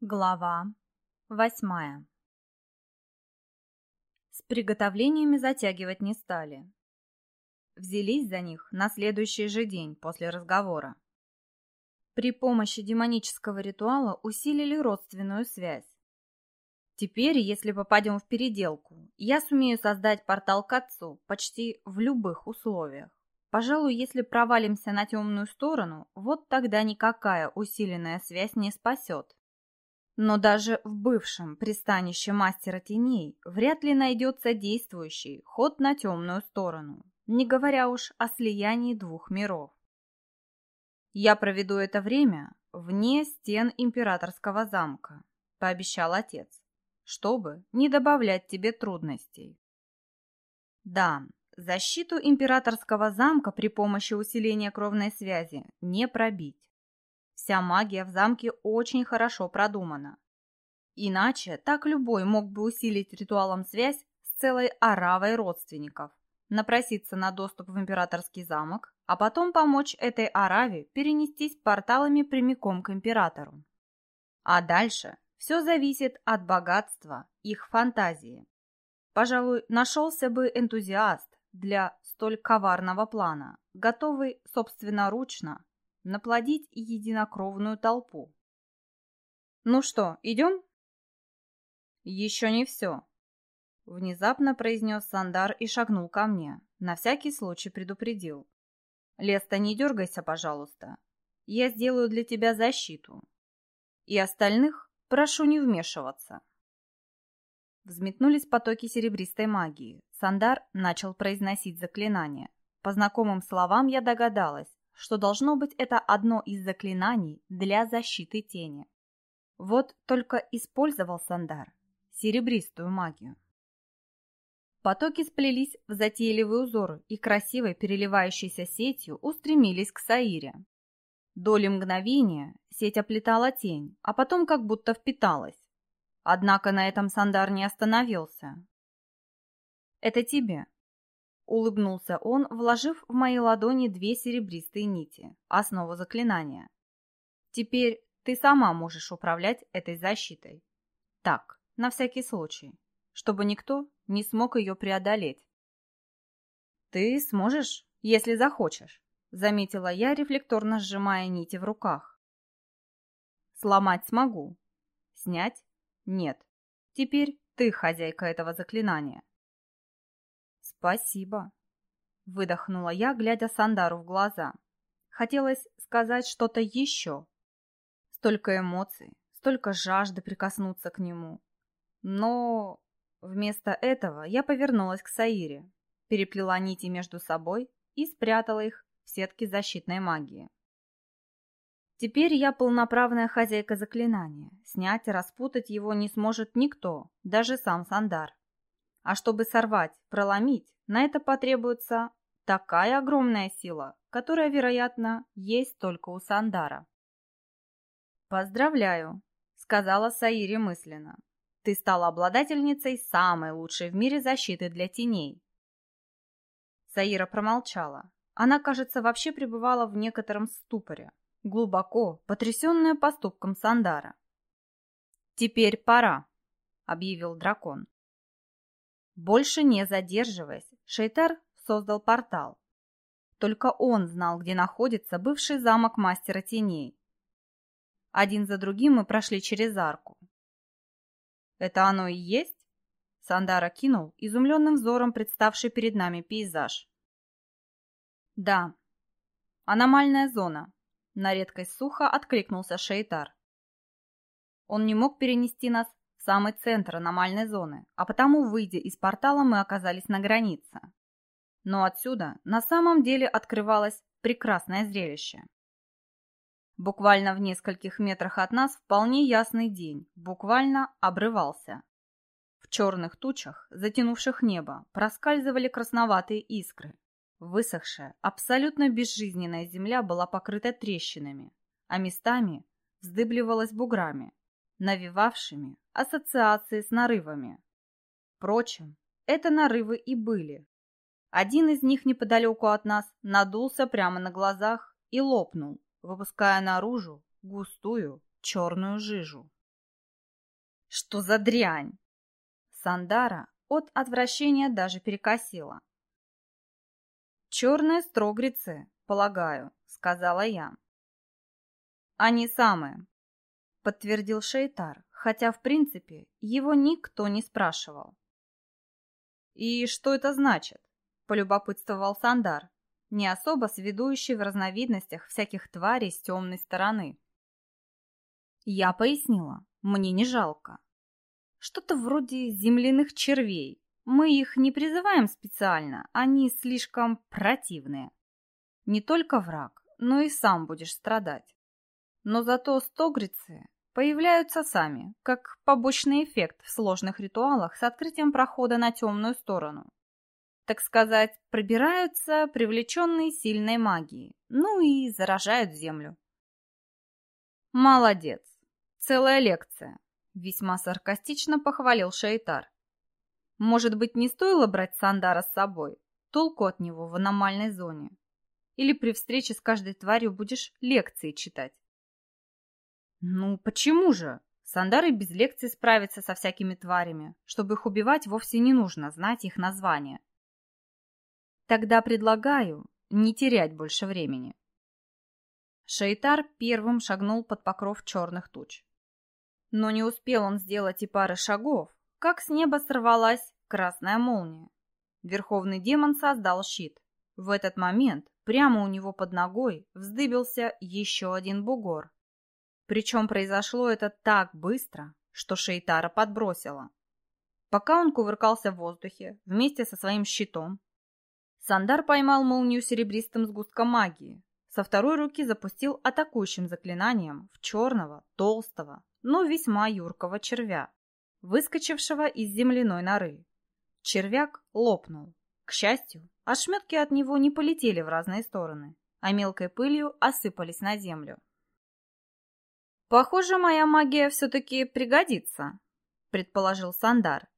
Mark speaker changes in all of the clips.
Speaker 1: Глава восьмая С приготовлениями затягивать не стали. Взялись за них на следующий же день после разговора. При помощи демонического ритуала усилили родственную связь. Теперь, если попадем в переделку, я сумею создать портал к отцу почти в любых условиях. Пожалуй, если провалимся на темную сторону, вот тогда никакая усиленная связь не спасет. Но даже в бывшем пристанище мастера теней вряд ли найдется действующий ход на темную сторону, не говоря уж о слиянии двух миров. «Я проведу это время вне стен императорского замка», — пообещал отец, «чтобы не добавлять тебе трудностей». Да, защиту императорского замка при помощи усиления кровной связи не пробить. Вся магия в замке очень хорошо продумана. Иначе так любой мог бы усилить ритуалом связь с целой оравой родственников, напроситься на доступ в императорский замок, а потом помочь этой ораве перенестись порталами прямиком к императору. А дальше все зависит от богатства их фантазии. Пожалуй, нашелся бы энтузиаст для столь коварного плана, готовый собственноручно наплодить единокровную толпу. «Ну что, идем?» «Еще не все», — внезапно произнес Сандар и шагнул ко мне. На всякий случай предупредил. «Леста, не дергайся, пожалуйста. Я сделаю для тебя защиту. И остальных прошу не вмешиваться». Взметнулись потоки серебристой магии. Сандар начал произносить заклинания. По знакомым словам я догадалась, что должно быть это одно из заклинаний для защиты тени. Вот только использовал Сандар серебристую магию. Потоки сплелись в затейливые узоры и красивой переливающейся сетью устремились к Саире. Доли мгновения сеть оплетала тень, а потом как будто впиталась. Однако на этом Сандар не остановился. «Это тебе», Улыбнулся он, вложив в мои ладони две серебристые нити, основу заклинания. Теперь ты сама можешь управлять этой защитой. Так, на всякий случай, чтобы никто не смог ее преодолеть. Ты сможешь, если захочешь, заметила я, рефлекторно сжимая нити в руках. Сломать смогу. Снять? Нет. Теперь ты хозяйка этого заклинания. «Спасибо», — выдохнула я, глядя Сандару в глаза. Хотелось сказать что-то еще. Столько эмоций, столько жажды прикоснуться к нему. Но вместо этого я повернулась к Саире, переплела нити между собой и спрятала их в сетке защитной магии. Теперь я полноправная хозяйка заклинания. Снять и распутать его не сможет никто, даже сам Сандар. А чтобы сорвать, проломить, на это потребуется такая огромная сила, которая, вероятно, есть только у Сандара. «Поздравляю», — сказала Саири мысленно. «Ты стала обладательницей самой лучшей в мире защиты для теней». Саира промолчала. Она, кажется, вообще пребывала в некотором ступоре, глубоко потрясенная поступком Сандара. «Теперь пора», — объявил дракон. Больше не задерживаясь, Шейтар создал портал. Только он знал, где находится бывший замок мастера теней. Один за другим мы прошли через арку. «Это оно и есть?» Сандара кинул изумленным взором представший перед нами пейзаж. «Да. Аномальная зона», — на редкость сухо откликнулся Шейтар. Он не мог перенести нас самый центр аномальной зоны, а потому, выйдя из портала, мы оказались на границе. Но отсюда на самом деле открывалось прекрасное зрелище. Буквально в нескольких метрах от нас вполне ясный день буквально обрывался. В черных тучах, затянувших небо, проскальзывали красноватые искры. Высохшая, абсолютно безжизненная земля была покрыта трещинами, а местами вздыбливалась буграми, навевавшими ассоциации с нарывами. Впрочем, это нарывы и были. Один из них неподалеку от нас надулся прямо на глазах и лопнул, выпуская наружу густую черную жижу. Что за дрянь? Сандара от отвращения даже перекосила. «Черные строгрицы, полагаю», — сказала я. «Они самые», — подтвердил Шейтар, хотя, в принципе, его никто не спрашивал. «И что это значит?» — полюбопытствовал Сандар, не особо сведущий в разновидностях всяких тварей с темной стороны. Я пояснила, мне не жалко. Что-то вроде земляных червей. Мы их не призываем специально, они слишком противные. Не только враг, но и сам будешь страдать. Но зато стогрицы появляются сами, как побочный эффект в сложных ритуалах с открытием прохода на темную сторону. Так сказать, пробираются привлеченные сильной магией, ну и заражают землю. Молодец. Целая лекция. Весьма саркастично похвалил Шейтар. Может быть, не стоило брать Сандара с собой? Толку от него в аномальной зоне. Или при встрече с каждой тварью будешь лекции читать? Ну, почему же? Сандар и без лекций справится со всякими тварями. Чтобы их убивать, вовсе не нужно знать их названия. Тогда предлагаю не терять больше времени. Шейтар первым шагнул под покров черных туч. Но не успел он сделать и пары шагов, как с неба сорвалась красная молния. Верховный демон создал щит. В этот момент прямо у него под ногой вздыбился еще один бугор. Причем произошло это так быстро, что Шейтара подбросило. Пока он кувыркался в воздухе вместе со своим щитом, Сандар поймал молнию серебристым сгустком магии. Со второй руки запустил атакующим заклинанием в черного, толстого, но весьма юркого червя, выскочившего из земляной норы. Червяк лопнул. К счастью, ошметки от него не полетели в разные стороны, а мелкой пылью осыпались на землю. «Похоже, моя магия все-таки пригодится», — предположил Сандар.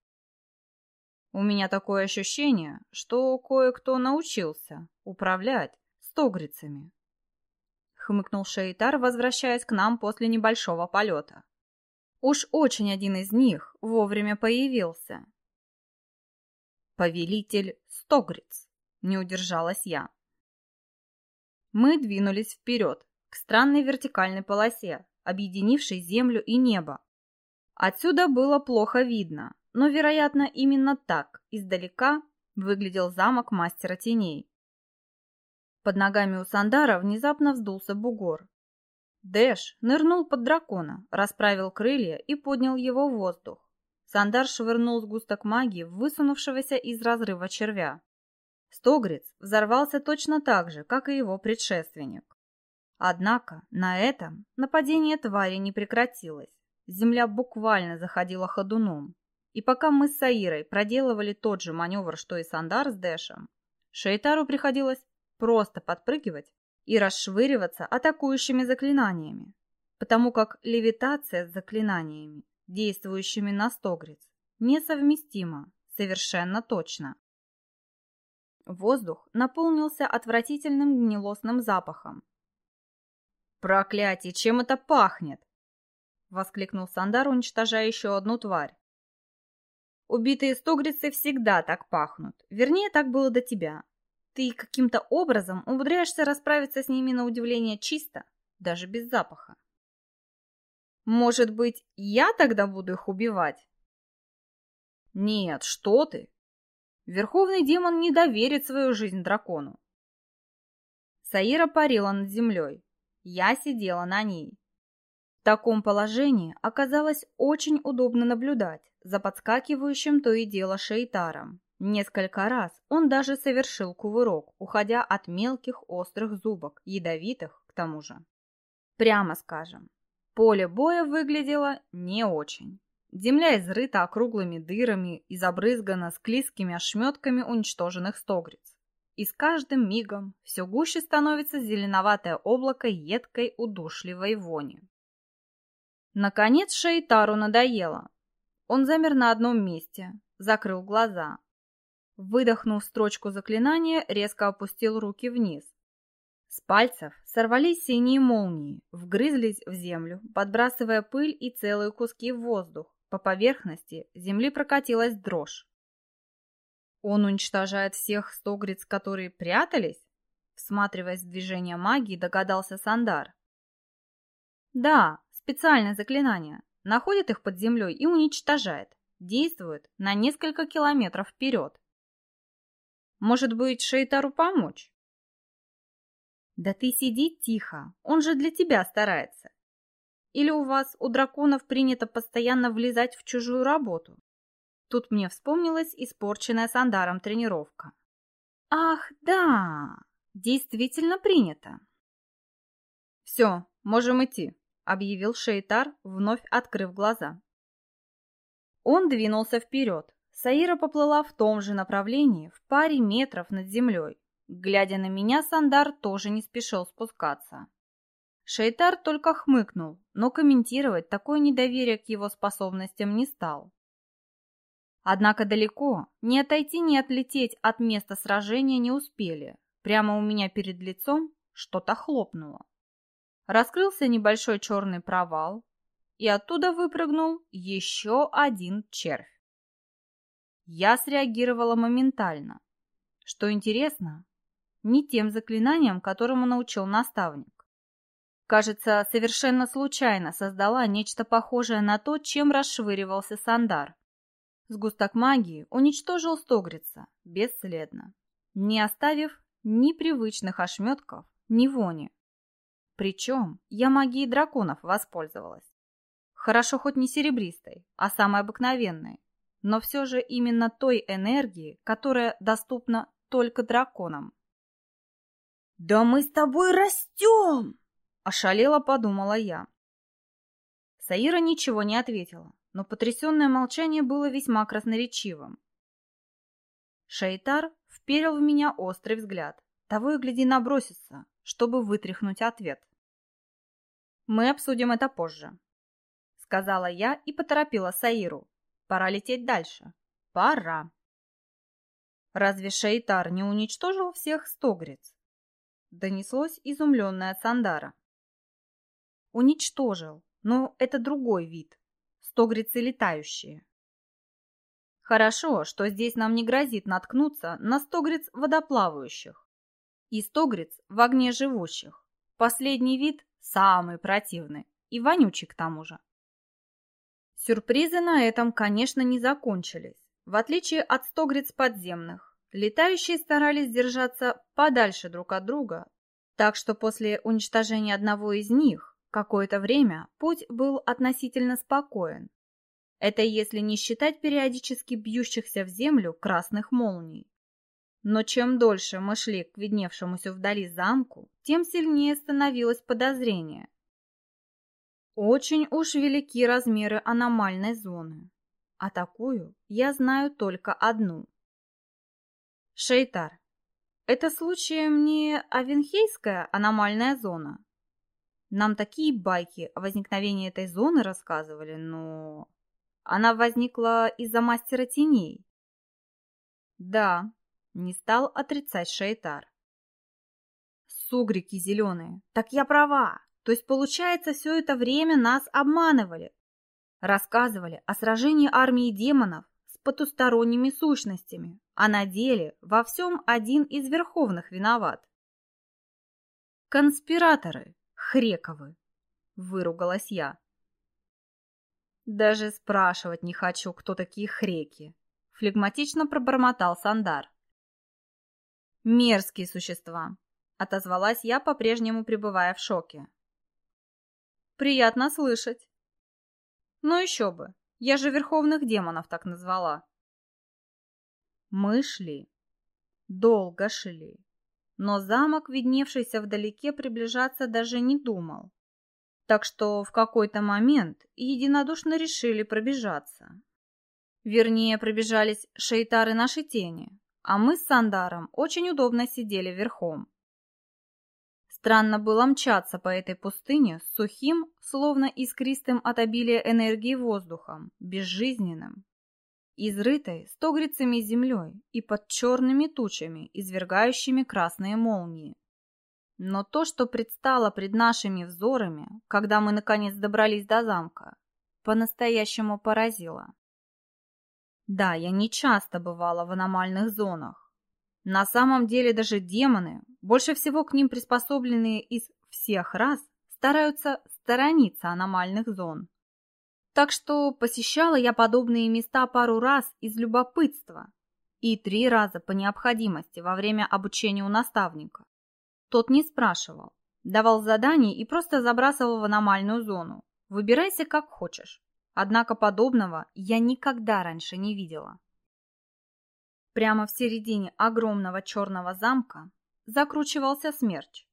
Speaker 1: «У меня такое ощущение, что кое-кто научился управлять стогрицами», — хмыкнул Шейтар, возвращаясь к нам после небольшого полета. Уж очень один из них вовремя появился. Повелитель Стогриц, не удержалась я. Мы двинулись вперед, к странной вертикальной полосе, объединившей землю и небо. Отсюда было плохо видно, но, вероятно, именно так издалека выглядел замок мастера теней. Под ногами у Сандара внезапно вздулся бугор, Дэш нырнул под дракона, расправил крылья и поднял его в воздух. Сандар швырнул сгусток магии в высунувшегося из разрыва червя. Стогрец взорвался точно так же, как и его предшественник. Однако на этом нападение твари не прекратилось. Земля буквально заходила ходуном. И пока мы с Саирой проделывали тот же маневр, что и Сандар с Дэшем, Шейтару приходилось просто подпрыгивать и расшвыриваться атакующими заклинаниями, потому как левитация с заклинаниями, действующими на стогрец, несовместима, совершенно точно. Воздух наполнился отвратительным гнилостным запахом. «Проклятие, чем это пахнет?» — воскликнул Сандар, уничтожая еще одну тварь. «Убитые стогрицы всегда так пахнут. Вернее, так было до тебя. Ты каким-то образом умудряешься расправиться с ними на удивление чисто, даже без запаха. Может быть, я тогда буду их убивать? Нет, что ты? Верховный демон не доверит свою жизнь дракону. Саира парила над землей. Я сидела на ней. В таком положении оказалось очень удобно наблюдать за подскакивающим то и дело шейтаром. Несколько раз он даже совершил кувырок, уходя от мелких острых зубок, ядовитых к тому же. Прямо скажем, поле боя выглядело не очень. Земля изрыта округлыми дырами и забрызгана склизкими ошметками уничтоженных стогриц. И с каждым мигом все гуще становится зеленоватое облако едкой удушливой вони. Наконец Шейтару надоело. Он замер на одном месте, закрыл глаза, Выдохнув строчку заклинания, резко опустил руки вниз. С пальцев сорвались синие молнии, вгрызлись в землю, подбрасывая пыль и целые куски в воздух, по поверхности земли прокатилась дрожь. Он уничтожает всех стогриц, которые прятались? Всматриваясь в движение магии, догадался Сандар. Да, специальное заклинание. Находит их под землей и уничтожает. Действует на несколько километров вперед. Может быть, Шейтару помочь? Да ты сиди тихо, он же для тебя старается. Или у вас, у драконов, принято постоянно влезать в чужую работу? Тут мне вспомнилась испорченная Сандаром тренировка. Ах, да, действительно принято. Все, можем идти, объявил Шейтар, вновь открыв глаза. Он двинулся вперед. Саира поплыла в том же направлении, в паре метров над землей. Глядя на меня, Сандар тоже не спешил спускаться. Шейтар только хмыкнул, но комментировать такое недоверие к его способностям не стал. Однако далеко ни отойти, ни отлететь от места сражения не успели. Прямо у меня перед лицом что-то хлопнуло. Раскрылся небольшой черный провал, и оттуда выпрыгнул еще один червь. Я среагировала моментально. Что интересно, не тем заклинанием, которому научил наставник. Кажется, совершенно случайно создала нечто похожее на то, чем расшвыривался Сандар. Сгусток магии уничтожил Стогрица бесследно, не оставив ни привычных ошметков, ни вони. Причем я магией драконов воспользовалась. Хорошо хоть не серебристой, а самой обыкновенной, но все же именно той энергии, которая доступна только драконам. «Да мы с тобой растем!» – ошалело подумала я. Саира ничего не ответила, но потрясенное молчание было весьма красноречивым. Шейтар вперил в меня острый взгляд, того и гляди набросится, чтобы вытряхнуть ответ. «Мы обсудим это позже», — сказала я и поторопила Саиру. «Пора лететь дальше. Пора». Разве Шейтар не уничтожил всех стогриц? Донеслось изумленное Сандара. Уничтожил, но это другой вид. Стогрицы летающие. Хорошо, что здесь нам не грозит наткнуться на стогриц водоплавающих и стогриц в огне живущих. Последний вид самый противный и вонючий к тому же. Сюрпризы на этом, конечно, не закончились. В отличие от стогриц подземных, Летающие старались держаться подальше друг от друга, так что после уничтожения одного из них какое-то время путь был относительно спокоен. Это если не считать периодически бьющихся в землю красных молний. Но чем дольше мы шли к видневшемуся вдали замку, тем сильнее становилось подозрение. Очень уж велики размеры аномальной зоны. А такую я знаю только одну. Шейтар, это случаем не Авенхейская аномальная зона? Нам такие байки о возникновении этой зоны рассказывали, но... Она возникла из-за мастера теней. Да, не стал отрицать Шейтар. Сугрики зеленые, так я права. То есть, получается, все это время нас обманывали. Рассказывали о сражении армии демонов потусторонними сущностями, а на деле во всем один из верховных виноват. «Конспираторы, Хрековы!» — выругалась я. «Даже спрашивать не хочу, кто такие хреки», — флегматично пробормотал Сандар. «Мерзкие существа», — отозвалась я, по-прежнему пребывая в шоке. «Приятно слышать». «Ну еще бы, я же верховных демонов так назвала. Мы шли. Долго шли. Но замок, видневшийся вдалеке, приближаться даже не думал. Так что в какой-то момент единодушно решили пробежаться. Вернее, пробежались шейтары нашей тени, а мы с Сандаром очень удобно сидели верхом. Странно было мчаться по этой пустыне с сухим, словно искристым от обилия энергии воздухом, безжизненным, изрытой стогрицами землей и под черными тучами, извергающими красные молнии. Но то, что предстало пред нашими взорами, когда мы наконец добрались до замка, по-настоящему поразило. Да, я не часто бывала в аномальных зонах. На самом деле даже демоны, больше всего к ним приспособленные из всех рас, стараются сторониться аномальных зон. Так что посещала я подобные места пару раз из любопытства и три раза по необходимости во время обучения у наставника. Тот не спрашивал, давал задания и просто забрасывал в аномальную зону. Выбирайся как хочешь. Однако подобного я никогда раньше не видела. Прямо в середине огромного черного замка закручивался смерч.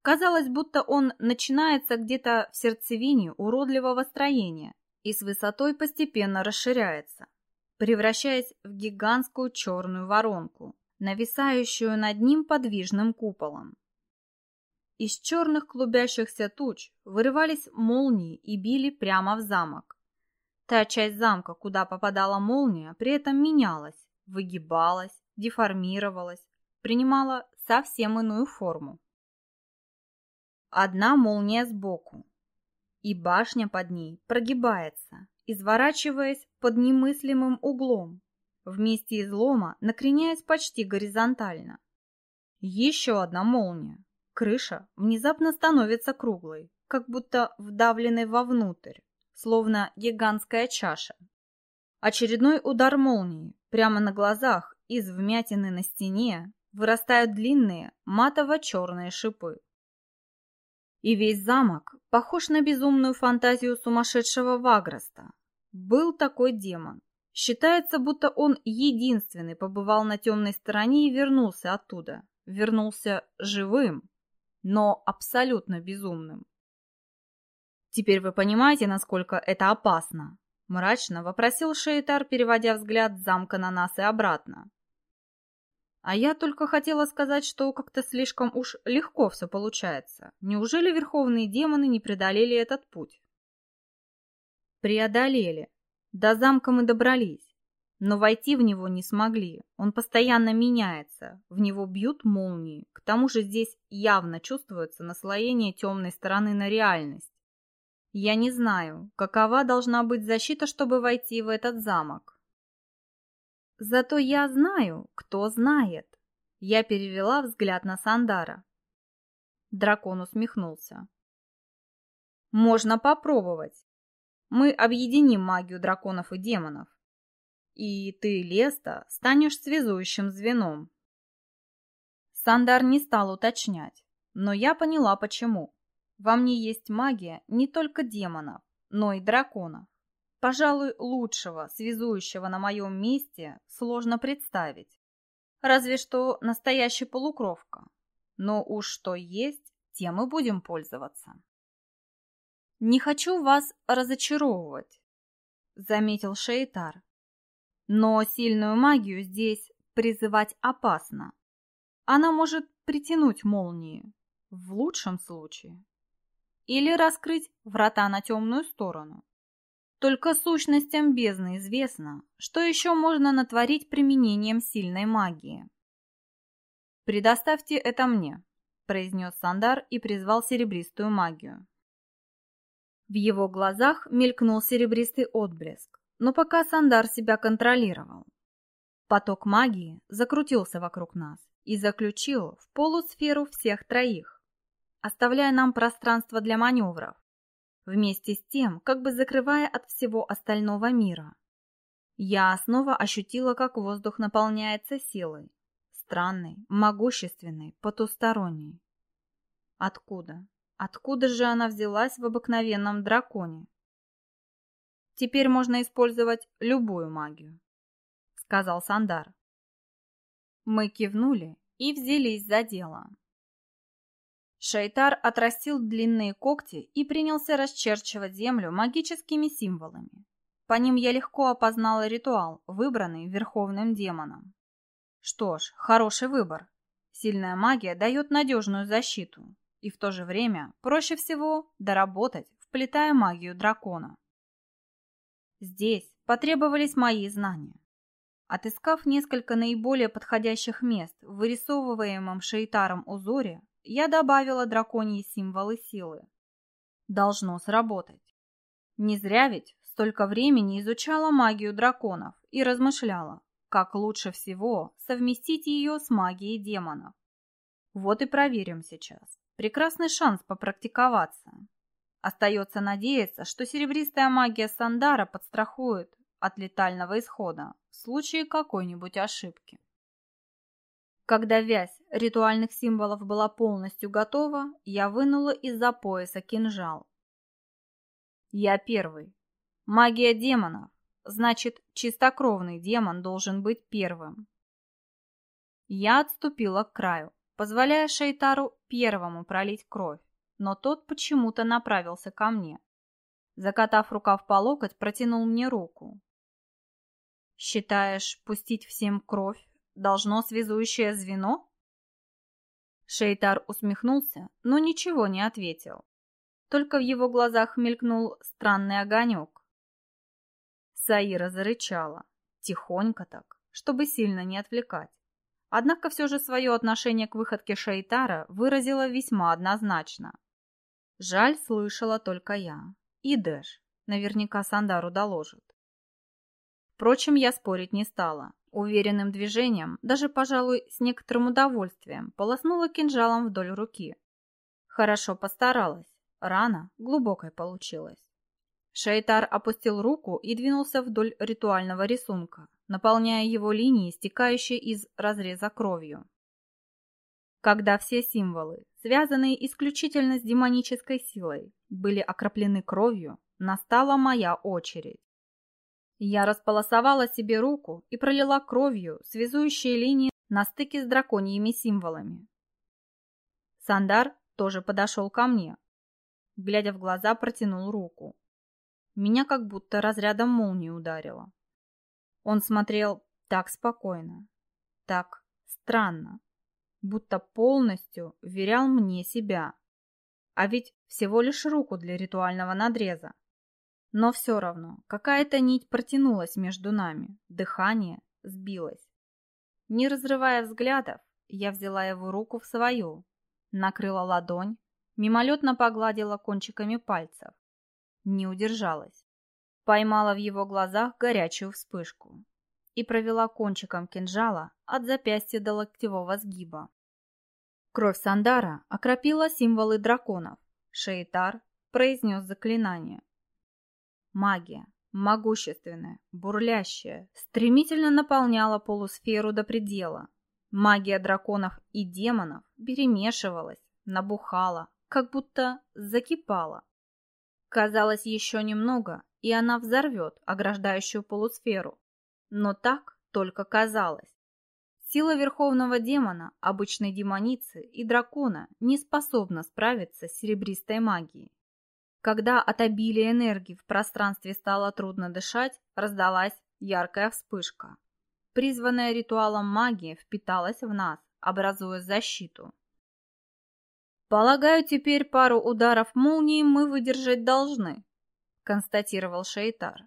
Speaker 1: Казалось, будто он начинается где-то в сердцевине уродливого строения и с высотой постепенно расширяется, превращаясь в гигантскую черную воронку, нависающую над ним подвижным куполом. Из черных клубящихся туч вырывались молнии и били прямо в замок. Та часть замка, куда попадала молния, при этом менялась, выгибалась, деформировалась, принимала совсем иную форму. Одна молния сбоку, и башня под ней прогибается, изворачиваясь под немыслимым углом, вместе излома накреняясь почти горизонтально. Еще одна молния. Крыша внезапно становится круглой, как будто вдавленной вовнутрь словно гигантская чаша. Очередной удар молнии. Прямо на глазах из вмятины на стене вырастают длинные матово-черные шипы. И весь замок похож на безумную фантазию сумасшедшего Ваграста. Был такой демон. Считается, будто он единственный побывал на темной стороне и вернулся оттуда. Вернулся живым, но абсолютно безумным. Теперь вы понимаете, насколько это опасно? Мрачно вопросил Шейтар, переводя взгляд с замка на нас и обратно. А я только хотела сказать, что как-то слишком уж легко все получается. Неужели верховные демоны не преодолели этот путь? Преодолели. До замка мы добрались. Но войти в него не смогли. Он постоянно меняется. В него бьют молнии. К тому же здесь явно чувствуется наслоение темной стороны на реальность. Я не знаю, какова должна быть защита, чтобы войти в этот замок. Зато я знаю, кто знает. Я перевела взгляд на Сандара. Дракон усмехнулся. Можно попробовать. Мы объединим магию драконов и демонов. И ты, Леста, станешь связующим звеном. Сандар не стал уточнять, но я поняла, почему. Во мне есть магия не только демонов, но и драконов. Пожалуй, лучшего, связующего на моем месте, сложно представить. Разве что настоящая полукровка. Но уж что есть, тем и будем пользоваться. «Не хочу вас разочаровывать», — заметил Шейтар. «Но сильную магию здесь призывать опасно. Она может притянуть молнии, в лучшем случае или раскрыть врата на темную сторону. Только сущностям бездны известно, что еще можно натворить применением сильной магии. «Предоставьте это мне», – произнес Сандар и призвал серебристую магию. В его глазах мелькнул серебристый отблеск, но пока Сандар себя контролировал. Поток магии закрутился вокруг нас и заключил в полусферу всех троих оставляя нам пространство для маневров, вместе с тем, как бы закрывая от всего остального мира. Я снова ощутила, как воздух наполняется силой, странной, могущественной, потусторонней. Откуда? Откуда же она взялась в обыкновенном драконе? Теперь можно использовать любую магию, сказал Сандар. Мы кивнули и взялись за дело. Шайтар отрастил длинные когти и принялся расчерчивать землю магическими символами. По ним я легко опознала ритуал, выбранный верховным демоном. Что ж, хороший выбор. Сильная магия дает надежную защиту, и в то же время проще всего доработать, вплетая магию дракона. Здесь потребовались мои знания. Отыскав несколько наиболее подходящих мест в вырисовываемом Шейтаром узоре, я добавила драконьи символы силы. Должно сработать. Не зря ведь столько времени изучала магию драконов и размышляла, как лучше всего совместить ее с магией демонов. Вот и проверим сейчас. Прекрасный шанс попрактиковаться. Остается надеяться, что серебристая магия Сандара подстрахует от летального исхода в случае какой-нибудь ошибки. Когда вязь ритуальных символов была полностью готова, я вынула из-за пояса кинжал. Я первый. Магия демонов. Значит, чистокровный демон должен быть первым. Я отступила к краю, позволяя Шейтару первому пролить кровь но тот почему-то направился ко мне. Закатав рукав по локоть, протянул мне руку. «Считаешь, пустить всем кровь должно связующее звено?» Шейтар усмехнулся, но ничего не ответил. Только в его глазах мелькнул странный огонек. Саира зарычала, тихонько так, чтобы сильно не отвлекать. Однако все же свое отношение к выходке Шейтара выразила весьма однозначно. Жаль, слышала только я. И Дэш. Наверняка Сандару доложит. Впрочем, я спорить не стала. Уверенным движением, даже, пожалуй, с некоторым удовольствием, полоснула кинжалом вдоль руки. Хорошо постаралась. Рана глубокой получилась. Шейтар опустил руку и двинулся вдоль ритуального рисунка, наполняя его линии, стекающие из разреза кровью. Когда все символы, связанные исключительно с демонической силой, были окроплены кровью, настала моя очередь. Я располосовала себе руку и пролила кровью связующие линии на стыке с драконьими символами. Сандар тоже подошел ко мне. Глядя в глаза, протянул руку. Меня как будто разрядом молнии ударило. Он смотрел так спокойно, так странно будто полностью вверял мне себя. А ведь всего лишь руку для ритуального надреза. Но все равно какая-то нить протянулась между нами, дыхание сбилось. Не разрывая взглядов, я взяла его руку в свою, накрыла ладонь, мимолетно погладила кончиками пальцев. Не удержалась. Поймала в его глазах горячую вспышку и провела кончиком кинжала от запястья до локтевого сгиба. Кровь Сандара окропила символы драконов. Шейтар произнес заклинание. Магия, могущественная, бурлящая, стремительно наполняла полусферу до предела. Магия драконов и демонов перемешивалась, набухала, как будто закипала. Казалось, еще немного, и она взорвет ограждающую полусферу. Но так только казалось. Сила верховного демона, обычной демоницы и дракона не способна справиться с серебристой магией. Когда от обилия энергии в пространстве стало трудно дышать, раздалась яркая вспышка. Призванная ритуалом магия впиталась в нас, образуя защиту. «Полагаю, теперь пару ударов молнии мы выдержать должны», — констатировал Шейтар.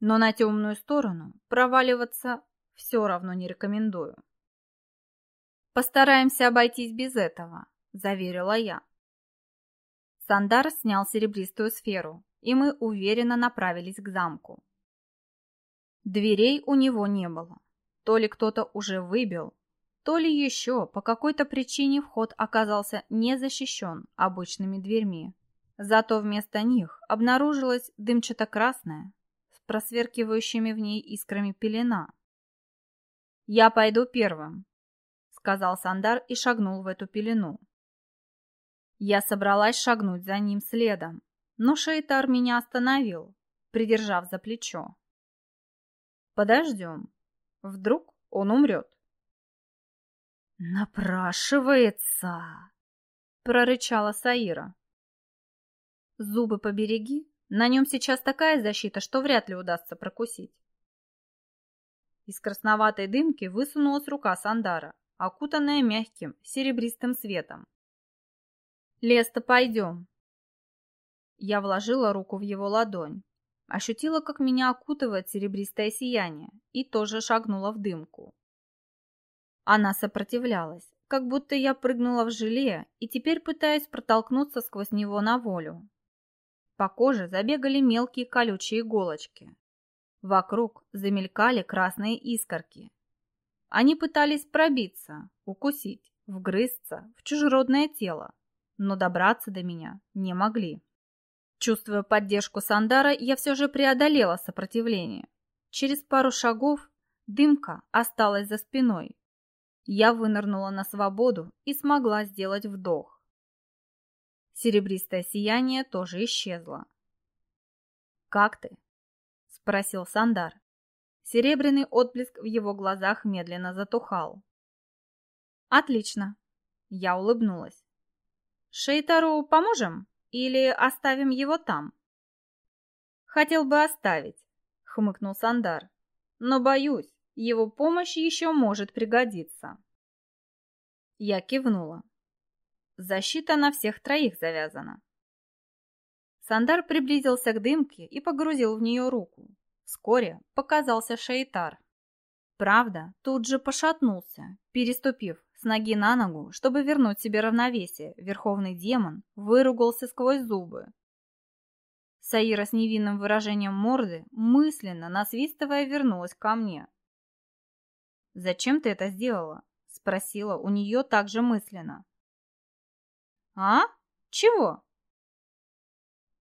Speaker 1: Но на темную сторону проваливаться все равно не рекомендую. «Постараемся обойтись без этого», — заверила я. Сандар снял серебристую сферу, и мы уверенно направились к замку. Дверей у него не было. То ли кто-то уже выбил, то ли еще по какой-то причине вход оказался не защищен обычными дверьми. Зато вместо них обнаружилась дымчато-красная, просверкивающими в ней искрами пелена. «Я пойду первым», — сказал Сандар и шагнул в эту пелену. Я собралась шагнуть за ним следом, но Шейтар меня остановил, придержав за плечо. «Подождем. Вдруг он умрет». «Напрашивается!» — прорычала Саира. «Зубы побереги на нем сейчас такая защита, что вряд ли удастся прокусить. Из красноватой дымки высунулась рука Сандара, окутанная мягким серебристым светом. «Леста, пойдем!» Я вложила руку в его ладонь, ощутила, как меня окутывает серебристое сияние, и тоже шагнула в дымку. Она сопротивлялась, как будто я прыгнула в желе и теперь пытаюсь протолкнуться сквозь него на волю. По коже забегали мелкие колючие иголочки. Вокруг замелькали красные искорки. Они пытались пробиться, укусить, вгрызться в чужеродное тело, но добраться до меня не могли. Чувствуя поддержку Сандара, я все же преодолела сопротивление. Через пару шагов дымка осталась за спиной. Я вынырнула на свободу и смогла сделать вдох. Серебристое сияние тоже исчезло. «Как ты?» — спросил Сандар. Серебряный отблеск в его глазах медленно затухал. «Отлично!» — я улыбнулась. «Шейтару поможем или оставим его там?» «Хотел бы оставить», — хмыкнул Сандар. «Но боюсь, его помощь еще может пригодиться». Я кивнула. Защита на всех троих завязана. Сандар приблизился к дымке и погрузил в нее руку. Вскоре показался Шейтар. Правда, тут же пошатнулся, переступив с ноги на ногу, чтобы вернуть себе равновесие. Верховный демон выругался сквозь зубы. Саира с невинным выражением морды, мысленно насвистывая, вернулась ко мне. «Зачем ты это сделала?» — спросила у нее также мысленно. «А? Чего?»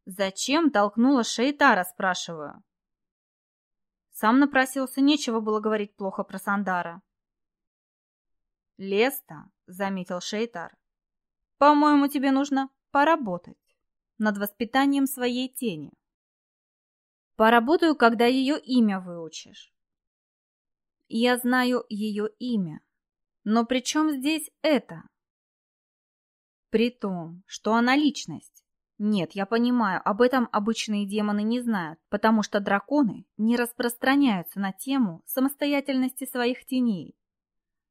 Speaker 1: «Зачем толкнула Шейтара?» — спрашиваю. Сам напросился, нечего было говорить плохо про Сандара. «Леста», — заметил Шейтар, — «по-моему, тебе нужно поработать над воспитанием своей тени. Поработаю, когда ее имя выучишь. Я знаю ее имя, но при чем здесь это? При том, что она личность. Нет, я понимаю, об этом обычные демоны не знают, потому что драконы не распространяются на тему самостоятельности своих теней.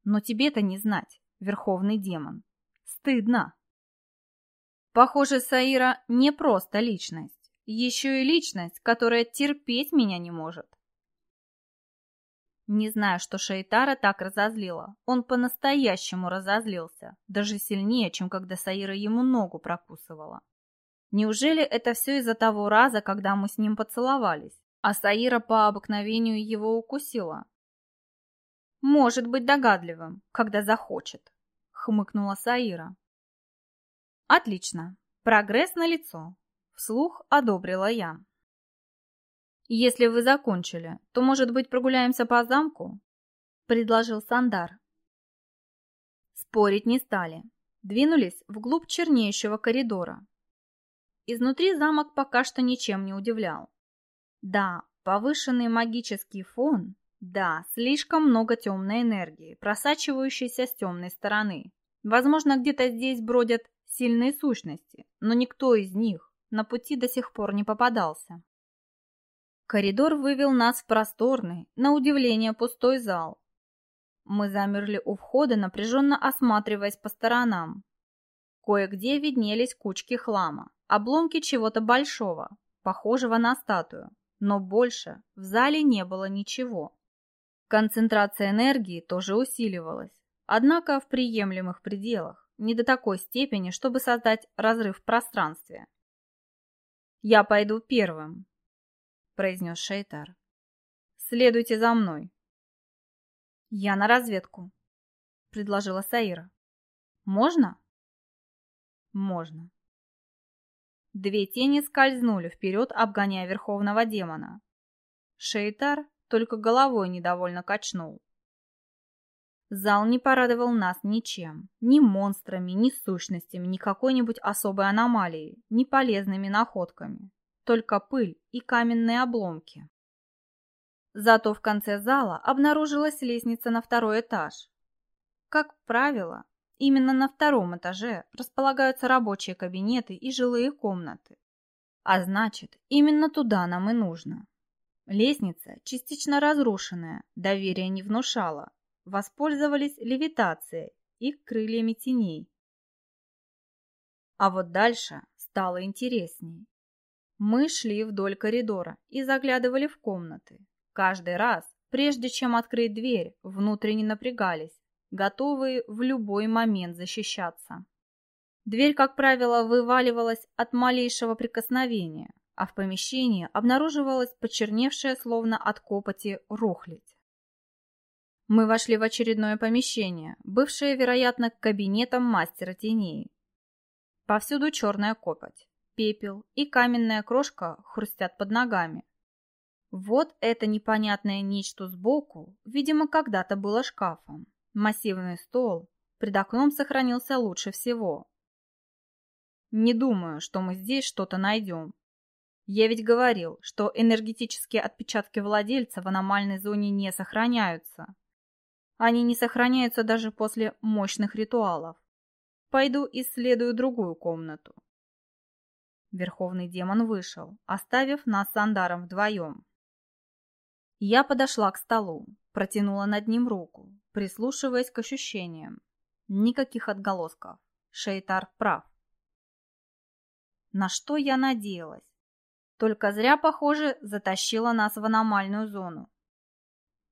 Speaker 1: Но тебе-то не знать, верховный демон. Стыдно. Похоже, Саира не просто личность, еще и личность, которая терпеть меня не может. Не знаю, что Шейтара так разозлила. Он по-настоящему разозлился, даже сильнее, чем когда Саира ему ногу прокусывала. Неужели это все из-за того раза, когда мы с ним поцеловались, а Саира по обыкновению его укусила? Может быть догадливым, когда захочет, хмыкнула Саира. Отлично, прогресс на лицо. Вслух одобрила я. «Если вы закончили, то, может быть, прогуляемся по замку?» — предложил Сандар. Спорить не стали. Двинулись вглубь чернеющего коридора. Изнутри замок пока что ничем не удивлял. Да, повышенный магический фон, да, слишком много темной энергии, просачивающейся с темной стороны. Возможно, где-то здесь бродят сильные сущности, но никто из них на пути до сих пор не попадался. Коридор вывел нас в просторный, на удивление пустой зал. Мы замерли у входа, напряженно осматриваясь по сторонам. Кое-где виднелись кучки хлама, обломки чего-то большого, похожего на статую, но больше в зале не было ничего. Концентрация энергии тоже усиливалась, однако в приемлемых пределах, не до такой степени, чтобы создать разрыв в пространстве. «Я пойду первым», произнес Шейтар. «Следуйте за мной». «Я на разведку», — предложила Саира. «Можно?» «Можно». Две тени скользнули вперед, обгоняя верховного демона. Шейтар только головой недовольно качнул. Зал не порадовал нас ничем, ни монстрами, ни сущностями, ни какой-нибудь особой аномалией, ни полезными находками только пыль и каменные обломки. Зато в конце зала обнаружилась лестница на второй этаж. Как правило, именно на втором этаже располагаются рабочие кабинеты и жилые комнаты. А значит, именно туда нам и нужно. Лестница, частично разрушенная, доверия не внушала. Воспользовались левитацией и крыльями теней. А вот дальше стало интересней. Мы шли вдоль коридора и заглядывали в комнаты. Каждый раз, прежде чем открыть дверь, внутренне напрягались, готовые в любой момент защищаться. Дверь, как правило, вываливалась от малейшего прикосновения, а в помещении обнаруживалась почерневшая, словно от копоти, рухлядь. Мы вошли в очередное помещение, бывшее, вероятно, кабинетом мастера теней. Повсюду черная копоть, пепел и каменная крошка хрустят под ногами. Вот это непонятное нечто сбоку, видимо, когда-то было шкафом. Массивный стол пред окном сохранился лучше всего. Не думаю, что мы здесь что-то найдем. Я ведь говорил, что энергетические отпечатки владельца в аномальной зоне не сохраняются. Они не сохраняются даже после мощных ритуалов. Пойду исследую другую комнату. Верховный демон вышел, оставив нас с Андаром вдвоем. Я подошла к столу, протянула над ним руку, прислушиваясь к ощущениям. Никаких отголосков. Шейтар прав. На что я надеялась? Только зря, похоже, затащила нас в аномальную зону.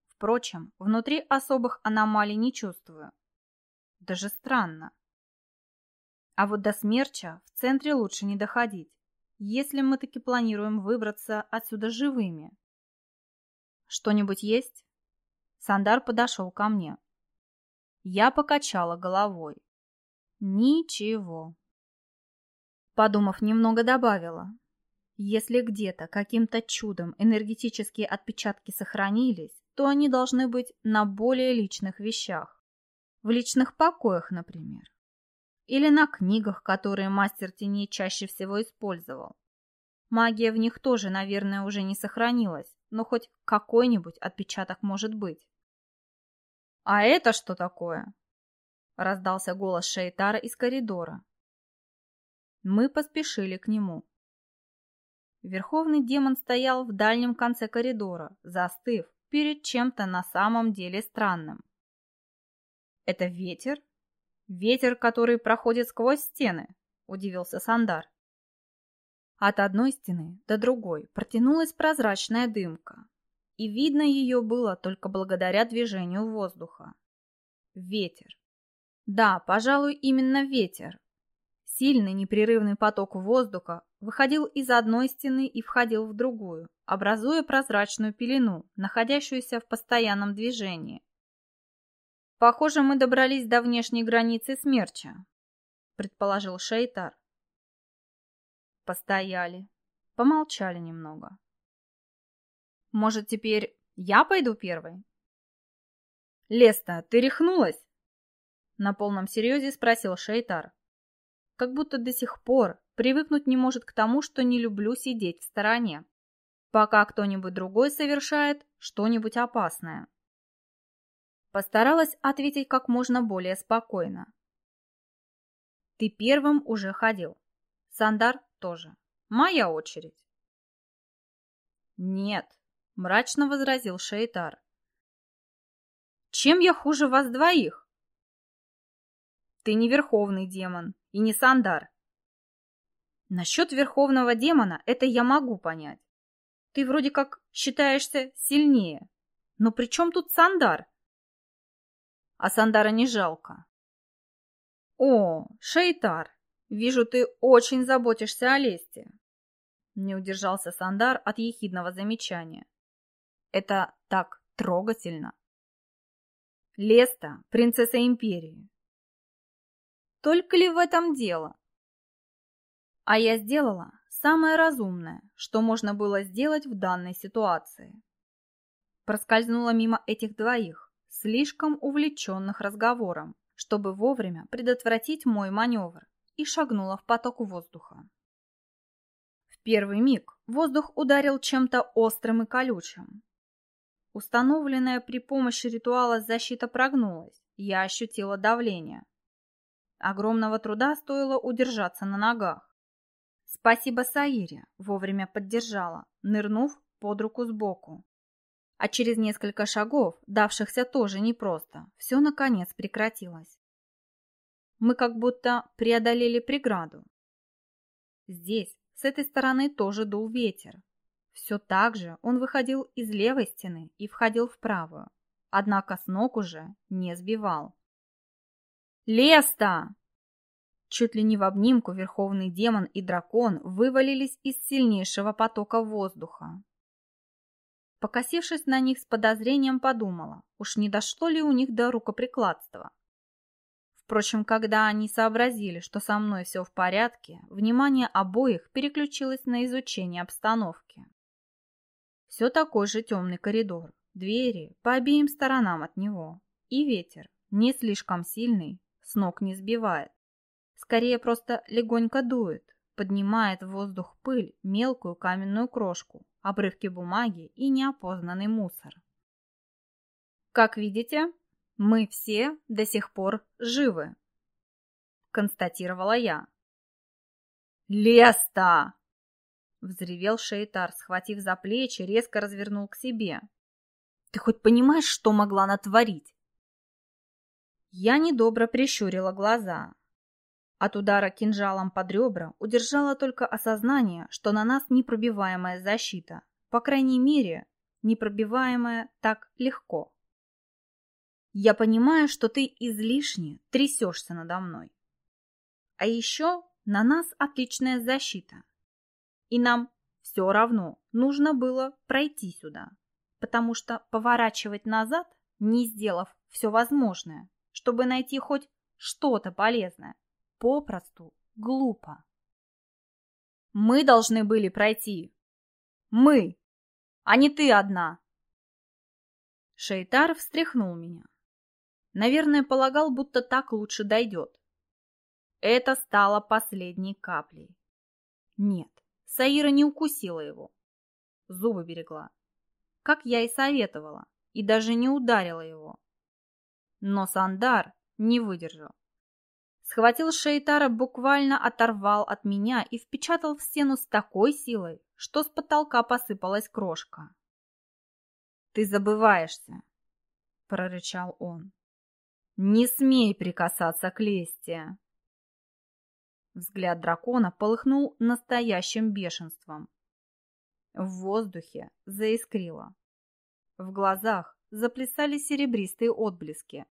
Speaker 1: Впрочем, внутри особых аномалий не чувствую. Даже странно. А вот до смерча в центре лучше не доходить, если мы таки планируем выбраться отсюда живыми. Что-нибудь есть? Сандар подошел ко мне. Я покачала головой. Ничего. Подумав немного, добавила. Если где-то каким-то чудом энергетические отпечатки сохранились, то они должны быть на более личных вещах. В личных покоях, например. Или на книгах, которые мастер теней чаще всего использовал. Магия в них тоже, наверное, уже не сохранилась, но хоть какой-нибудь отпечаток может быть. «А это что такое?» — раздался голос Шейтара из коридора. Мы поспешили к нему. Верховный демон стоял в дальнем конце коридора, застыв, перед чем-то на самом деле странным. «Это ветер? Ветер, который проходит сквозь стены?» – удивился Сандар. От одной стены до другой протянулась прозрачная дымка, и видно ее было только благодаря движению воздуха. Ветер. Да, пожалуй, именно ветер. Сильный непрерывный поток воздуха выходил из одной стены и входил в другую, образуя прозрачную пелену, находящуюся в постоянном движении. «Похоже, мы добрались до внешней границы смерча», — предположил Шейтар. Постояли, помолчали немного. «Может, теперь я пойду первой?» «Леста, ты рехнулась?» На полном серьезе спросил Шейтар. Как будто до сих пор привыкнуть не может к тому, что не люблю сидеть в стороне пока кто-нибудь другой совершает что-нибудь опасное. Постаралась ответить как можно более спокойно. Ты первым уже ходил. Сандар тоже. Моя очередь. Нет, мрачно возразил Шейтар. Чем я хуже вас двоих? Ты не верховный демон и не Сандар. Насчет верховного демона это я могу понять. Ты вроде как считаешься сильнее. Но при чем тут Сандар? А Сандара не жалко. О, Шейтар, вижу, ты очень заботишься о Лесте. Не удержался Сандар от ехидного замечания. Это так трогательно. Леста, принцесса империи. Только ли в этом дело? А я сделала самое разумное, что можно было сделать в данной ситуации. Проскользнула мимо этих двоих, слишком увлеченных разговором, чтобы вовремя предотвратить мой маневр, и шагнула в поток воздуха. В первый миг воздух ударил чем-то острым и колючим. Установленная при помощи ритуала защита прогнулась, я ощутила давление. Огромного труда стоило удержаться на ногах. Спасибо Саире, вовремя поддержала, нырнув под руку сбоку. А через несколько шагов, давшихся тоже непросто, все наконец прекратилось. Мы как будто преодолели преграду. Здесь, с этой стороны, тоже дул ветер. Все так же он выходил из левой стены и входил в правую, однако с ног уже не сбивал. «Леста!» Чуть ли не в обнимку верховный демон и дракон вывалились из сильнейшего потока воздуха. Покосившись на них с подозрением, подумала, уж не дошло ли у них до рукоприкладства. Впрочем, когда они сообразили, что со мной все в порядке, внимание обоих переключилось на изучение обстановки. Все такой же темный коридор, двери по обеим сторонам от него, и ветер, не слишком сильный, с ног не сбивает. Скорее просто легонько дует, поднимает в воздух пыль, мелкую каменную крошку, обрывки бумаги и неопознанный мусор. Как видите, мы все до сих пор живы, констатировала я. Леста! Взревел Шейтар, схватив за плечи, резко развернул к себе. Ты хоть понимаешь, что могла натворить? Я недобро прищурила глаза, от удара кинжалом под ребра удержало только осознание, что на нас непробиваемая защита. По крайней мере, непробиваемая так легко. Я понимаю, что ты излишне трясешься надо мной. А еще на нас отличная защита. И нам все равно нужно было пройти сюда, потому что поворачивать назад, не сделав все возможное, чтобы найти хоть что-то полезное, попросту глупо. Мы должны были пройти. Мы, а не ты одна. Шейтар встряхнул меня. Наверное, полагал, будто так лучше дойдет. Это стало последней каплей. Нет, Саира не укусила его. Зубы берегла. Как я и советовала, и даже не ударила его. Но Сандар не выдержал. Схватил Шейтара, буквально оторвал от меня и впечатал в стену с такой силой, что с потолка посыпалась крошка. «Ты забываешься», — прорычал он. «Не смей прикасаться к лесте!» Взгляд дракона полыхнул настоящим бешенством. В воздухе заискрило. В глазах заплясали серебристые отблески.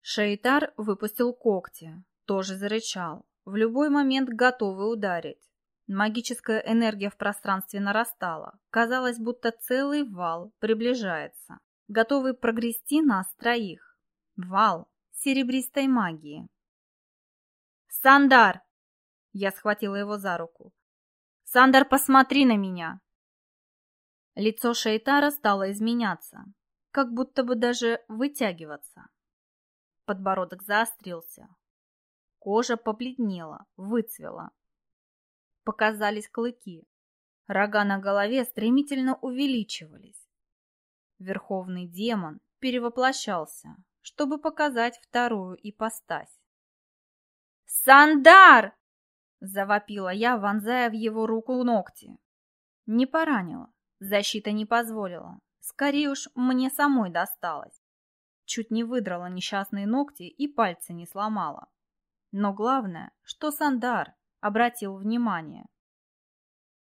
Speaker 1: Шейтар выпустил когти, тоже зарычал, в любой момент готовый ударить. Магическая энергия в пространстве нарастала. Казалось, будто целый вал приближается, готовый прогрести нас троих. Вал серебристой магии. «Сандар!» Я схватила его за руку. «Сандар, посмотри на меня!» Лицо Шейтара стало изменяться, как будто бы даже вытягиваться. Подбородок заострился. Кожа побледнела, выцвела. Показались клыки. Рога на голове стремительно увеличивались. Верховный демон перевоплощался, чтобы показать вторую ипостась. «Сандар!» — завопила я, вонзая в его руку ногти. Не поранила, защита не позволила. Скорее уж мне самой досталось. Чуть не выдрала несчастные ногти и пальцы не сломала. Но главное, что Сандар обратил внимание.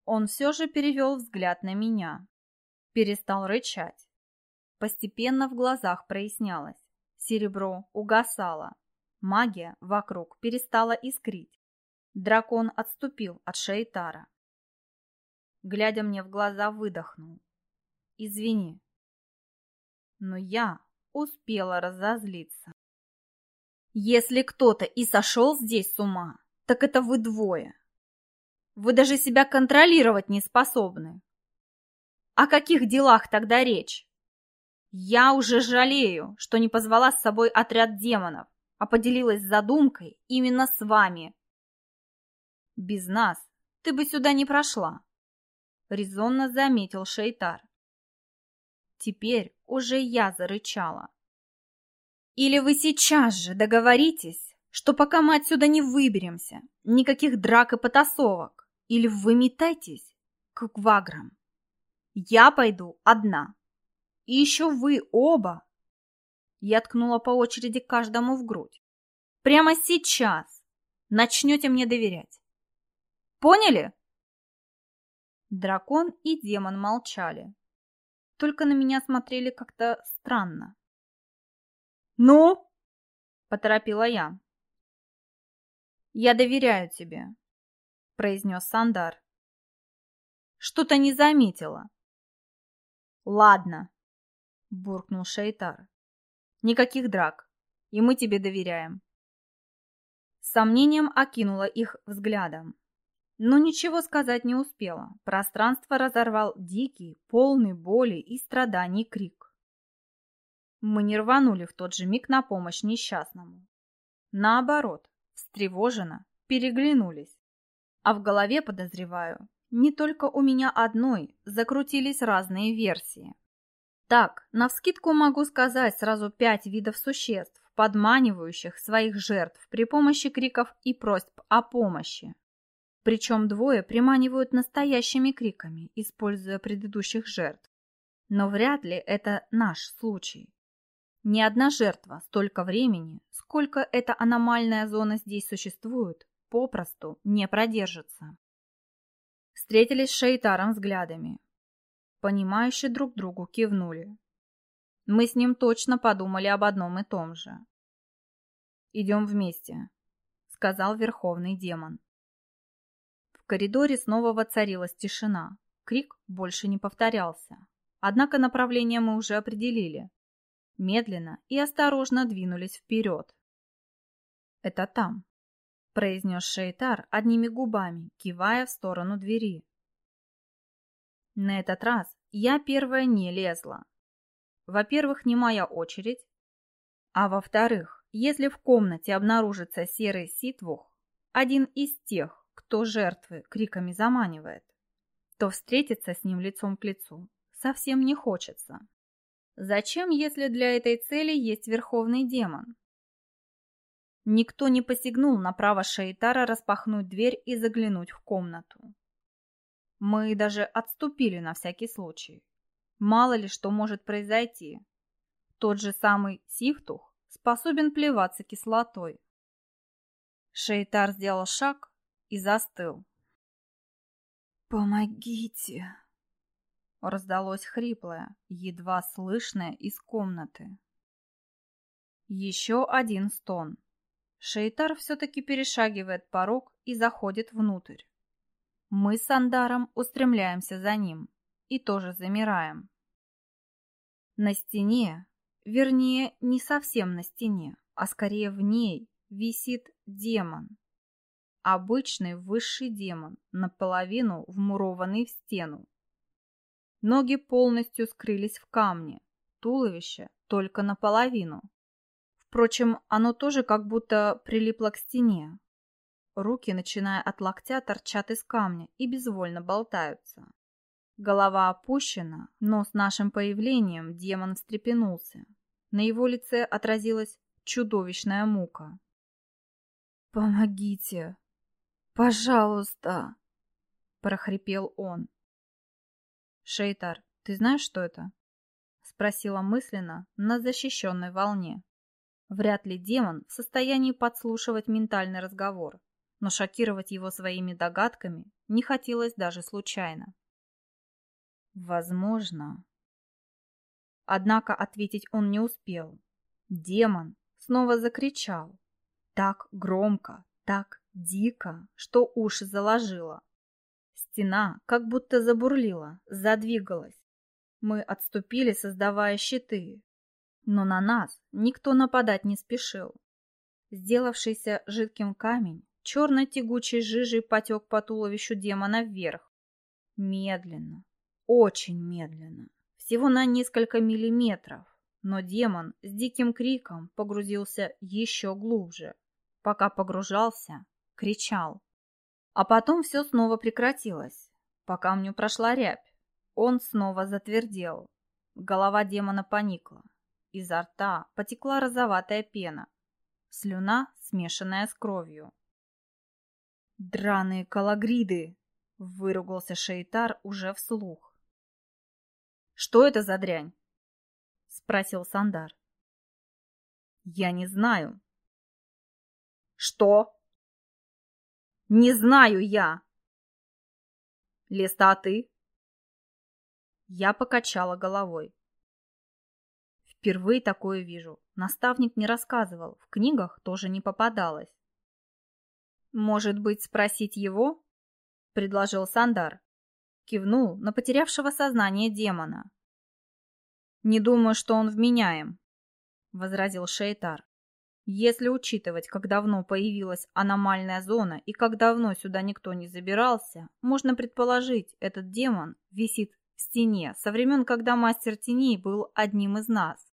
Speaker 1: Он все же перевел взгляд на меня. Перестал рычать. Постепенно в глазах прояснялось. Серебро угасало. Магия вокруг перестала искрить. Дракон отступил от Шейтара. Глядя мне в глаза, выдохнул. «Извини, но я успела разозлиться. Если кто-то и сошел здесь с ума, так это вы двое. Вы даже себя контролировать не способны. О каких делах тогда речь? Я уже жалею, что не позвала с собой отряд демонов, а поделилась задумкой именно с вами. Без нас ты бы сюда не прошла, резонно заметил Шейтар. Теперь уже я зарычала. Или вы сейчас же договоритесь, что пока мы отсюда не выберемся, никаких драк и потасовок, или вы метайтесь к ваграм. Я пойду одна. И еще вы оба. Я ткнула по очереди каждому в грудь. Прямо сейчас начнете мне доверять. Поняли? Дракон и демон молчали, только на меня смотрели как-то странно. «Ну?» – поторопила я. Я доверяю тебе, произнес Сандар. Что-то не заметила. Ладно, буркнул Шейтар. Никаких драк, и мы тебе доверяем. С сомнением окинула их взглядом. Но ничего сказать не успела. Пространство разорвал дикий, полный боли и страданий крик. Мы не рванули в тот же миг на помощь несчастному. Наоборот, встревоженно переглянулись. А в голове, подозреваю, не только у меня одной закрутились разные версии. Так, навскидку могу сказать сразу пять видов существ, подманивающих своих жертв при помощи криков и просьб о помощи. Причем двое приманивают настоящими криками, используя предыдущих жертв. Но вряд ли это наш случай. Ни одна жертва столько времени, сколько эта аномальная зона здесь существует, попросту не продержится. Встретились с Шейтаром взглядами. Понимающие друг другу кивнули. Мы с ним точно подумали об одном и том же. «Идем вместе», — сказал верховный демон. Коридоре снова воцарилась тишина. Крик больше не повторялся. Однако направление мы уже определили. Медленно и осторожно двинулись вперед. «Это там», — произнес Шейтар одними губами, кивая в сторону двери. На этот раз я первая не лезла. Во-первых, не моя очередь, а во-вторых, если в комнате обнаружится серый ситвух, один из тех, кто жертвы криками заманивает, то встретиться с ним лицом к лицу совсем не хочется. Зачем, если для этой цели есть верховный демон? Никто не посягнул на право Шейтара распахнуть дверь и заглянуть в комнату. Мы даже отступили на всякий случай. Мало ли что может произойти. Тот же самый Сифтух способен плеваться кислотой. Шейтар сделал шаг и застыл. «Помогите!» Раздалось хриплое, едва слышное из комнаты. Еще один стон. Шейтар все-таки перешагивает порог и заходит внутрь. Мы с Андаром устремляемся за ним и тоже замираем. На стене, вернее, не совсем на стене, а скорее в ней, висит демон. Обычный высший демон, наполовину вмурованный в стену. Ноги полностью скрылись в камне, туловище только наполовину. Впрочем, оно тоже как будто прилипло к стене. Руки, начиная от локтя, торчат из камня и безвольно болтаются. Голова опущена, но с нашим появлением демон встрепенулся. На его лице отразилась чудовищная мука. «Помогите! Пожалуйста!» — прохрипел он. «Шейтар, ты знаешь, что это?» — спросила мысленно на защищенной волне. Вряд ли демон в состоянии подслушивать ментальный разговор, но шокировать его своими догадками не хотелось даже случайно. Возможно. Однако ответить он не успел. Демон снова закричал. Так громко, так дико, что уши заложило. Стена как будто забурлила, задвигалась. Мы отступили, создавая щиты, но на нас никто нападать не спешил. Сделавшийся жидким камень черной тягучей жижей потек по туловищу демона вверх. Медленно, очень медленно, всего на несколько миллиметров, но демон с диким криком погрузился еще глубже. Пока погружался, кричал. А потом все снова прекратилось. По камню прошла рябь. Он снова затвердел. Голова демона поникла. Изо рта потекла розоватая пена. Слюна, смешанная с кровью. «Драные калагриды!» — выругался Шейтар уже вслух. «Что это за дрянь?» — спросил Сандар. «Я не знаю». «Что?» «Не знаю я!» «Леста, а ты?» Я покачала головой. Впервые такое вижу. Наставник не рассказывал, в книгах тоже не попадалось. Может быть, спросить его? Предложил Сандар. Кивнул на потерявшего сознание демона. Не думаю, что он вменяем, возразил Шейтар. Если учитывать, как давно появилась аномальная зона и как давно сюда никто не забирался, можно предположить, этот демон висит в стене со времен, когда мастер теней был одним из нас.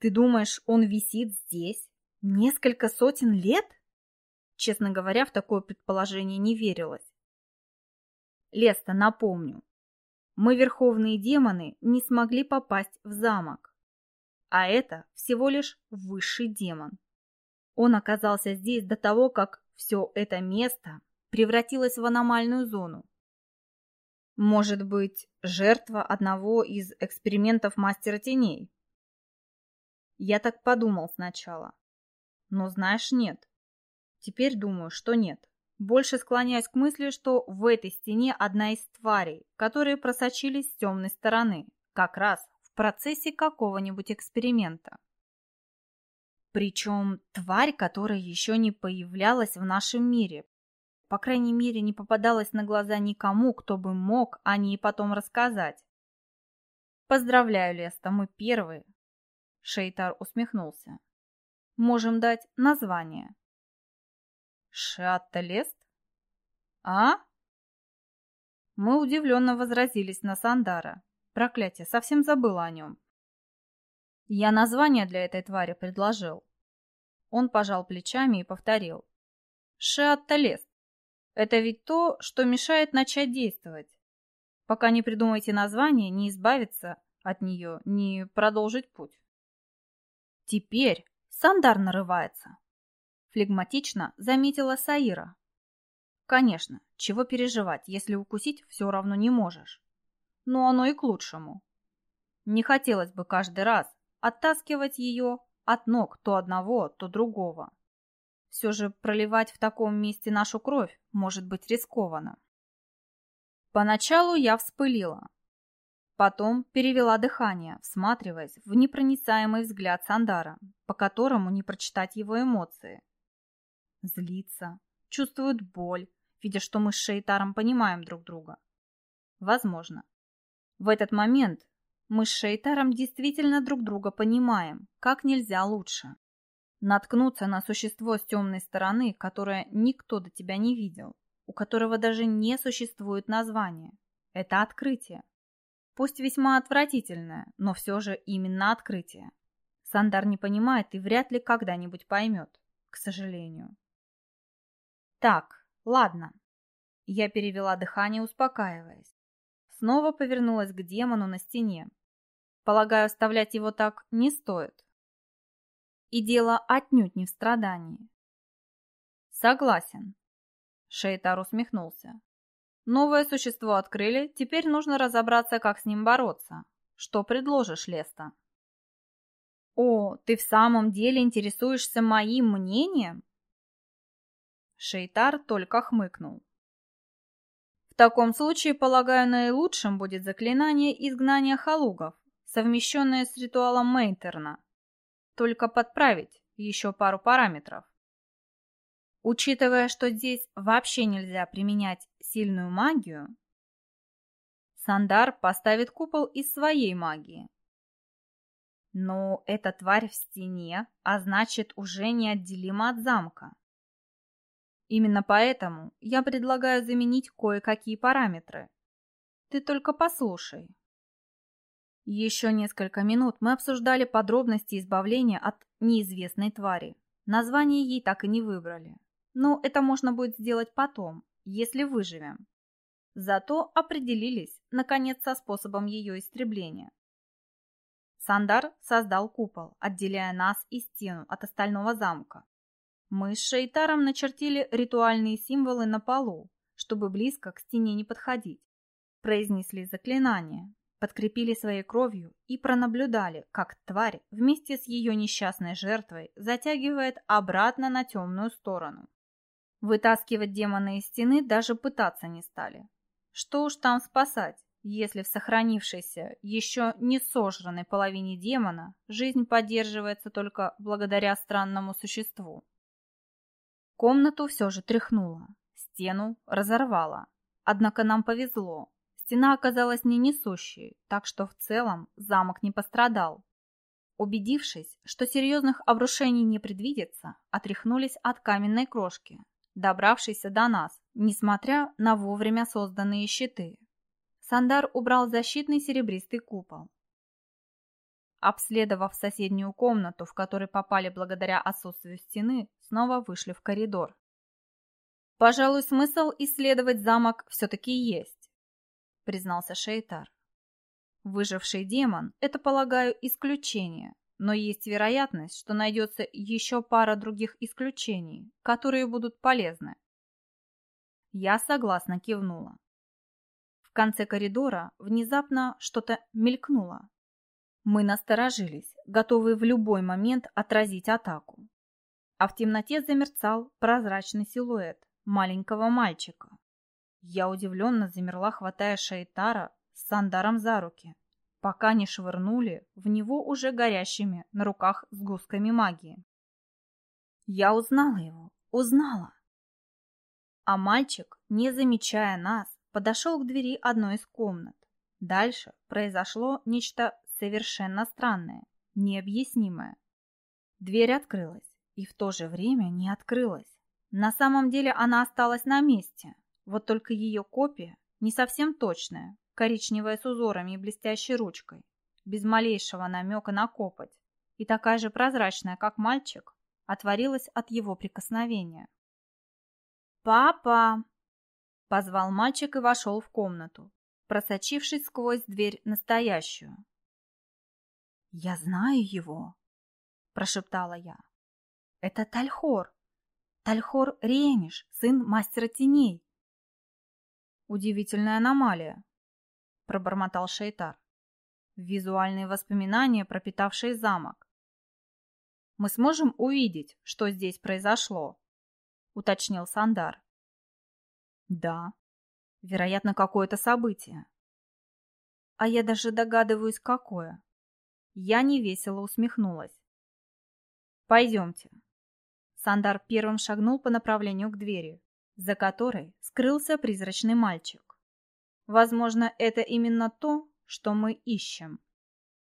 Speaker 1: Ты думаешь, он висит здесь несколько сотен лет? Честно говоря, в такое предположение не верилось. Леста, напомню, мы, верховные демоны, не смогли попасть в замок. А это всего лишь высший демон. Он оказался здесь до того, как все это место превратилось в аномальную зону. Может быть, жертва одного из экспериментов мастера теней? Я так подумал сначала. Но знаешь, нет. Теперь думаю, что нет. Больше склоняюсь к мысли, что в этой стене одна из тварей, которые просочились с темной стороны, как раз процессе какого-нибудь эксперимента. Причем тварь, которая еще не появлялась в нашем мире. По крайней мере, не попадалась на глаза никому, кто бы мог о ней потом рассказать. Поздравляю, Леста, мы первые. Шейтар усмехнулся. Можем дать название. Шаттелест? А? Мы удивленно возразились на Сандара. Проклятие, совсем забыла о нем. Я название для этой твари предложил. Он пожал плечами и повторил. Шаттелест. Это ведь то, что мешает начать действовать. Пока не придумаете название, не избавиться от нее, не продолжить путь. Теперь Сандар нарывается флегматично заметила Саира. Конечно, чего переживать, если укусить все равно не можешь. Но оно и к лучшему. Не хотелось бы каждый раз оттаскивать ее от ног то одного, то другого. Все же проливать в таком месте нашу кровь может быть рискованно. Поначалу я вспылила. Потом перевела дыхание, всматриваясь в непроницаемый взгляд Сандара, по которому не прочитать его эмоции злится, чувствует боль, видя, что мы с Шейтаром понимаем друг друга. Возможно. В этот момент мы с Шейтаром действительно друг друга понимаем, как нельзя лучше. Наткнуться на существо с темной стороны, которое никто до тебя не видел, у которого даже не существует названия. Это открытие. Пусть весьма отвратительное, но все же именно открытие. Сандар не понимает и вряд ли когда-нибудь поймет, к сожалению. Так, ладно. Я перевела дыхание, успокаиваясь. Снова повернулась к демону на стене. Полагаю, оставлять его так не стоит. И дело отнюдь не в страдании. Согласен. Шейтар усмехнулся. Новое существо открыли, теперь нужно разобраться, как с ним бороться. Что предложишь, Леста? О, ты в самом деле интересуешься моим мнением? Шейтар только хмыкнул. В таком случае, полагаю, наилучшим будет заклинание изгнания халугов, совмещенное с ритуалом Мейнтерна. Только подправить еще пару параметров. Учитывая, что здесь вообще нельзя применять сильную магию, Сандар поставит купол из своей магии. Но эта тварь в стене, а значит уже неотделима от замка. Именно поэтому я предлагаю заменить кое-какие параметры. Ты только послушай. Еще несколько минут мы обсуждали подробности избавления от неизвестной твари. Название ей так и не выбрали. Но это можно будет сделать потом, если выживем. Зато определились, наконец, со способом ее истребления. Сандар создал купол, отделяя нас и стену от остального замка. Мы с Шейтаром начертили ритуальные символы на полу, чтобы близко к стене не подходить. Произнесли заклинание, подкрепили своей кровью и пронаблюдали, как тварь вместе с ее несчастной жертвой затягивает обратно на темную сторону. Вытаскивать демона из стены даже пытаться не стали. Что уж там спасать, если в сохранившейся, еще не сожранной половине демона жизнь поддерживается только благодаря странному существу. Комнату все же тряхнуло, стену разорвало. Однако нам повезло. Стена оказалась не несущей, так что в целом замок не пострадал. Убедившись, что серьезных обрушений не предвидится, отряхнулись от каменной крошки, добравшейся до нас, несмотря на вовремя созданные щиты. Сандар убрал защитный серебристый купол. Обследовав соседнюю комнату, в которой попали благодаря отсутствию стены, снова вышли в коридор. «Пожалуй, смысл исследовать замок все-таки есть», — признался Шейтар. Выживший демон – это, полагаю, исключение, но есть вероятность, что найдется еще пара других исключений, которые будут полезны. Я согласно кивнула. В конце коридора внезапно что-то мелькнуло. Мы насторожились, готовые в любой момент отразить атаку. А в темноте замерцал прозрачный силуэт маленького мальчика. Я удивленно замерла, хватая Шейтара с Сандаром за руки, пока не швырнули в него уже горящими на руках сгустками магии. Я узнала его, узнала. А мальчик, не замечая нас, подошел к двери одной из комнат. Дальше произошло нечто совершенно странное, необъяснимое. Дверь открылась и в то же время не открылась. На самом деле она осталась на месте, вот только ее копия не совсем точная, коричневая с узорами и блестящей ручкой, без малейшего намека на копоть, и такая же прозрачная, как мальчик, отворилась от его прикосновения. «Папа!» — позвал мальчик и вошел в комнату, просочившись сквозь дверь настоящую. «Я знаю его!» — прошептала я. «Это Тальхор! Тальхор Рениш, сын мастера теней!» Удивительная аномалия, — пробормотал Шейтар. «Визуальные воспоминания, пропитавшие замок. Мы сможем увидеть, что здесь произошло?» — уточнил Сандар. «Да. Вероятно, какое-то событие. А я даже догадываюсь, какое». Я невесело усмехнулась. «Пойдемте». Сандар первым шагнул по направлению к двери, за которой скрылся призрачный мальчик. Возможно, это именно то, что мы ищем.